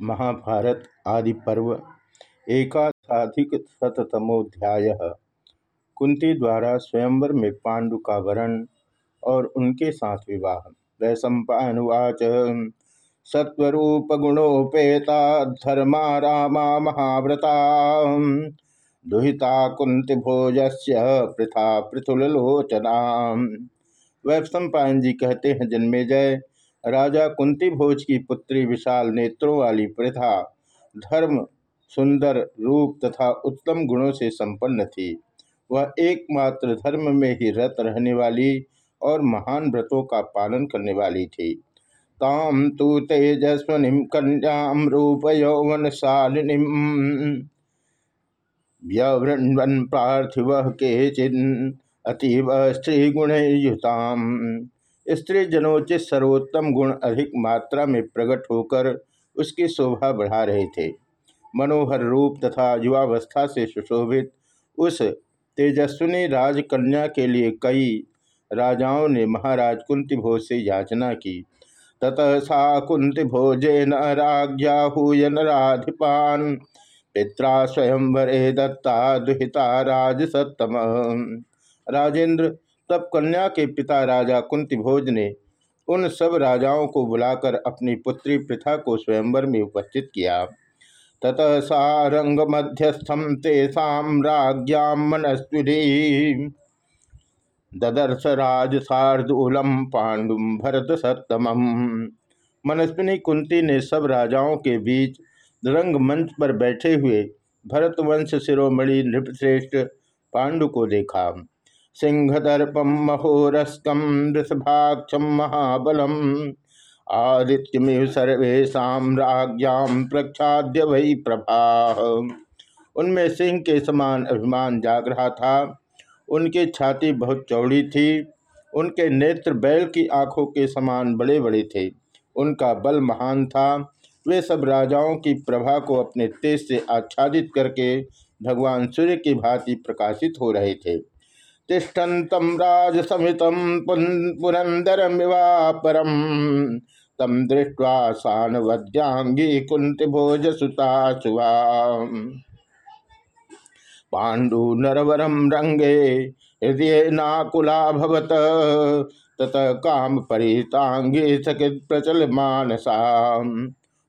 महाभारत आदि पर्व एकाधिक शतमोध्याय कुंती द्वारा स्वयंवर में पांडु का वरण और उनके साथ विवाह। वैशंपावाच सत्वरूप गुणोपेता धर्मा रामा महाव्रता। दुहिता कुंती भोज से पृथा पृथुलोचना वैशंपायन जी कहते हैं जन्मे जय राजा कुंती भोज की पुत्री विशाल नेत्रों वाली प्रथा धर्म, सुंदर रूप तथा उत्तम गुणों से संपन्न थी। वह एकमात्र धर्म में ही रत रहने वाली और महान व्रतों का पालन करने वाली थी। ताम तु तेजस्वनी कन्याम रूप यौवन शालिनी व्यवृण्वन पार्थिव के चिन्ह अतीव स्त्री गुण युताम स्त्री जनोचित सर्वोत्तम गुण अधिक मात्रा में प्रकट होकर उसकी शोभा बढ़ा रहे थे। मनोहर रूप तथा युवावस्था से सुशोभित उस तेजस्विनी राजकन्या के लिए कई राजाओं ने महाराज कुंती भोज से याचना की। ततः सा कुंती भोजेन राज्ञाहूयन राधिपान पिता स्वयंवरे दत्ता दुहिता राज राजेंद्र तब कन्या के पिता राजा कुंती भोज ने उन सब राजाओं को बुलाकर अपनी पुत्री प्रथा को स्वयंवर में उपस्थित किया। ततः सारंग मध्यस्थम तेषा मनस्वी ददर्श राज शार्दूलम पांडुम भरत सप्तम। मनस्विनी कुंती ने सब राजाओं के बीच रंग मंच पर बैठे हुए भरतवंश शिरोमणि नृपश्रेष्ठ पांडु को देखा। सिंहदर्पम महोरस्कम वृषभाक्षम महाबलम। आदित्यमेव सर्वेशा राज्ञाम प्रक्षाद्य वही प्रभा। उनमें सिंह के समान अभिमान जाग रहा था। उनकी छाती बहुत चौड़ी थी। उनके नेत्र बैल की आँखों के समान बड़े बड़े थे। उनका बल महान था। वे सब राजाओं की प्रभा को अपने तेज से आच्छादित करके भगवान सूर्य की भांति प्रकाशित हो रहे थे। तिष्ठन्तं राजसमितं पुरन्दरमिवापरं तं दृष्ट्वा सानवद्यांगी कुन्तिभोजसुता शुभा पाण्डुनरवरं रङ्गे हृदय नाकुलाभवत ततः काम परितांगे सकित प्रचल मानसा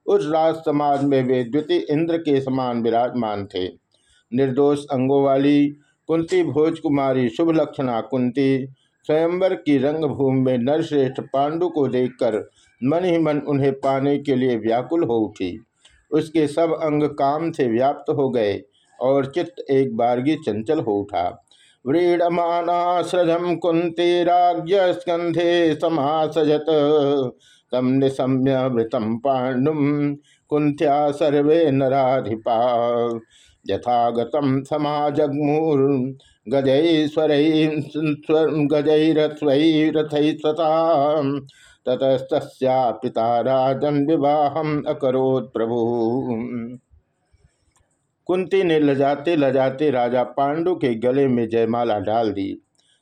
उस राज समाज में वे द्वितीय इंद्र के समान विराजमान थे। निर्दोष अंगों वाली कुंती भोज कुमारी शुभ लक्षणा कुंती। स्वयंवर की रंगभूमि में नरश्रेष्ठ पांडु को देखकर मन ही मन उन्हें पाने के लिए व्याकुल हो उठी। उसके सब अंग काम से व्याप्त हो गए और चित्त एक बारगी चंचल हो उठा। व्रीडमानाश्रजम कुंती राज्य स्कंधे समासजत। तम निशम्य मृतम पांडुम कुंत्या सर्वे नराधिपा। यथागतम समाजग्मूर गजैश्वर गजैरथैरथैस्वता ततस्तस्या पिता राजन विवाह अकरोत् प्रभु। कुंती ने लजाते लजाते राजा पांडु के गले में जयमाला डाल दी।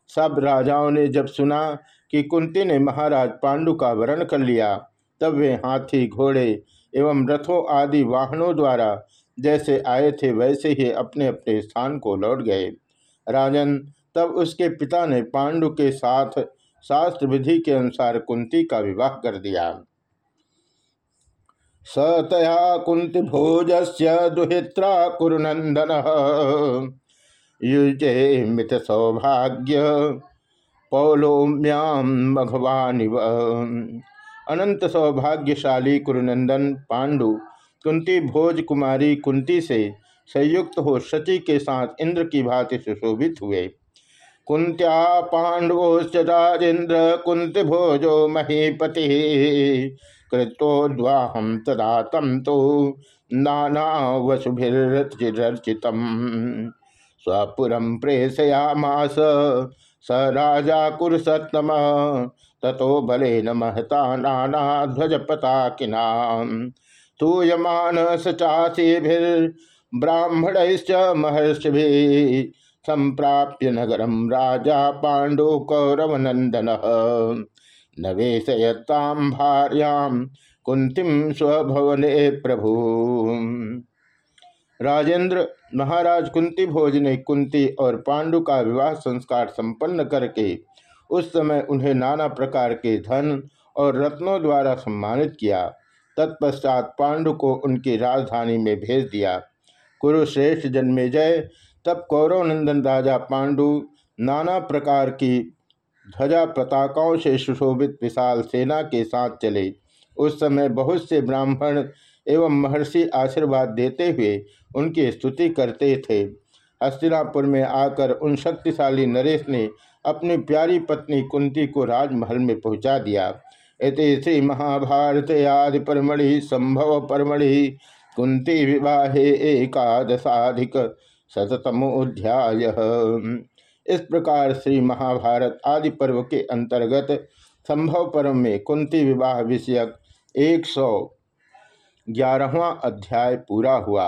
सब राजाओं ने जब सुना कि कुंती ने महाराज पांडु का वरण कर लिया, तब वे हाथी, घोड़े एवं रथों आदि वाहनों द्वारा जैसे आए थे वैसे ही अपने अपने स्थान को लौट गए। राजन, तब उसके पिता ने पांडु के साथ शास्त्र विधि के अनुसार कुंती का विवाह कर दिया। सतया कुंती भोज से दुहित्रा कुरुनंदन। युजे मित सौभाग्य पौलोम्याम मघवान अनंत सौभाग्यशाली कुरुनंदन पांडु कुंती भोज कुमारी कुंती से संयुक्त हो शची के साथ इंद्र की भांति सुशोभित हुए। कुंत्या पांडवोश्च राजेन्द्र कुंत भोजो महीपति। कृतोद्वाहम तदा तम तो नाना वसुभिर्चित स्वपुरम प्रेषयामास, स राजा कुरसत्तम, ततो बलेन महता नाना ध्वज पताकिना स्तूयमान सचासीभिर्ब्राह्मणश्च महर्षि संप्राप्य नगरम राजा पांडु कौरवनंदन नवेशयताम भार्यां कुंतीम स्वभवने प्रभु। राजेंद्र महाराज कुंती भोज ने कुंती और पांडु का विवाह संस्कार संपन्न करके उस समय उन्हें नाना प्रकार के धन और रत्नों द्वारा सम्मानित किया। तत्पश्चात पांडु को उनकी राजधानी में भेज दिया। कुरुश्रेष्ठ जन्मे जय। तब कौरव नंदन राजा पांडु नाना प्रकार की ध्वजा पताकाओं से सुशोभित विशाल सेना के साथ चले। उस समय बहुत से ब्राह्मण एवं महर्षि आशीर्वाद देते हुए उनकी स्तुति करते थे। हस्तिनापुर में आकर उन शक्तिशाली नरेश ने अपनी प्यारी पत्नी कुंती को राजमहल में पहुँचा दिया। इति श्री महाभारत आदि परमढ़ि संभव परमढ़ि कुंती विवाहे एकादशाधिक शतमोध्याय इस प्रकार श्री महाभारत आदि पर्व के अंतर्गत संभव पर्व में कुंती विवाह विषयक एक सौ ग्यारहवा अध्याय पूरा हुआ।